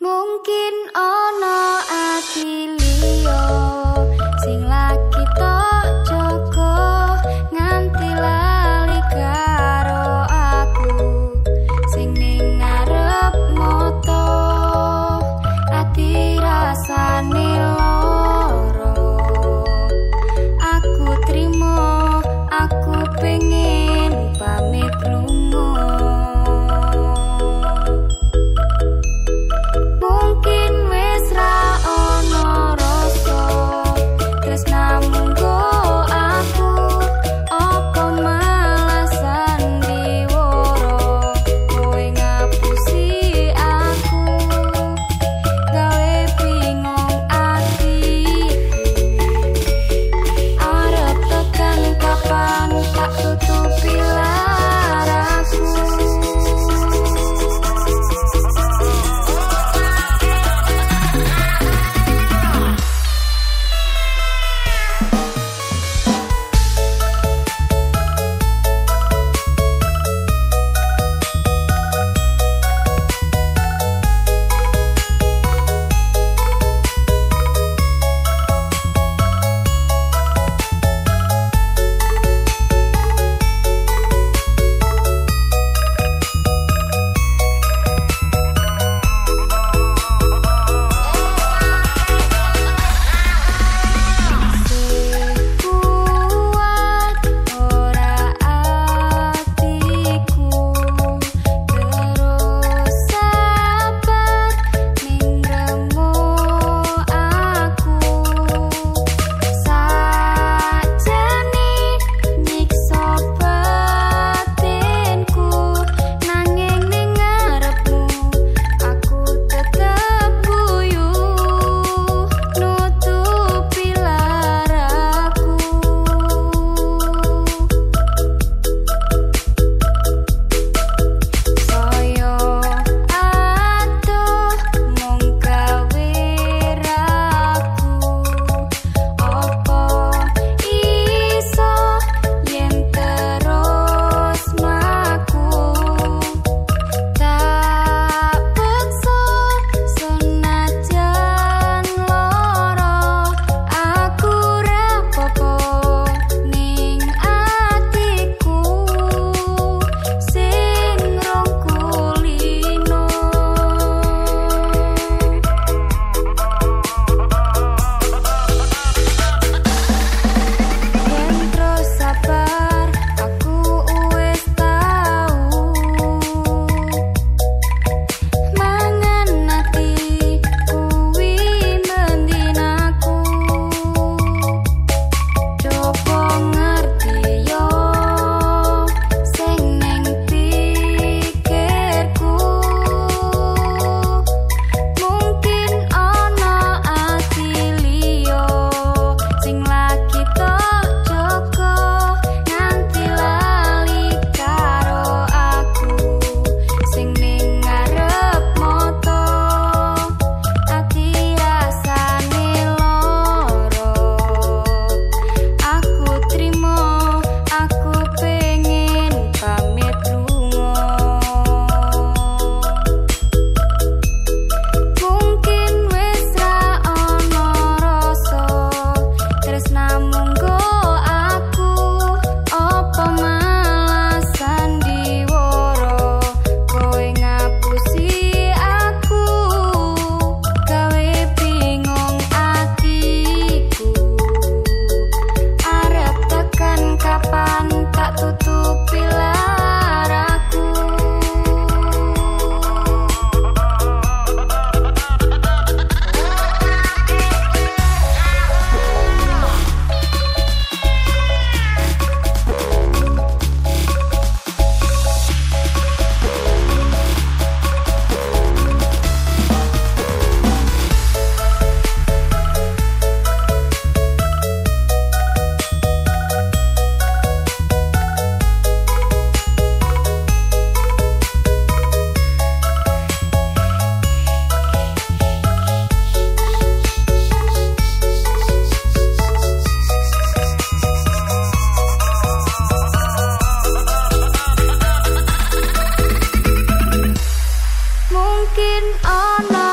Tresnamu go looking on.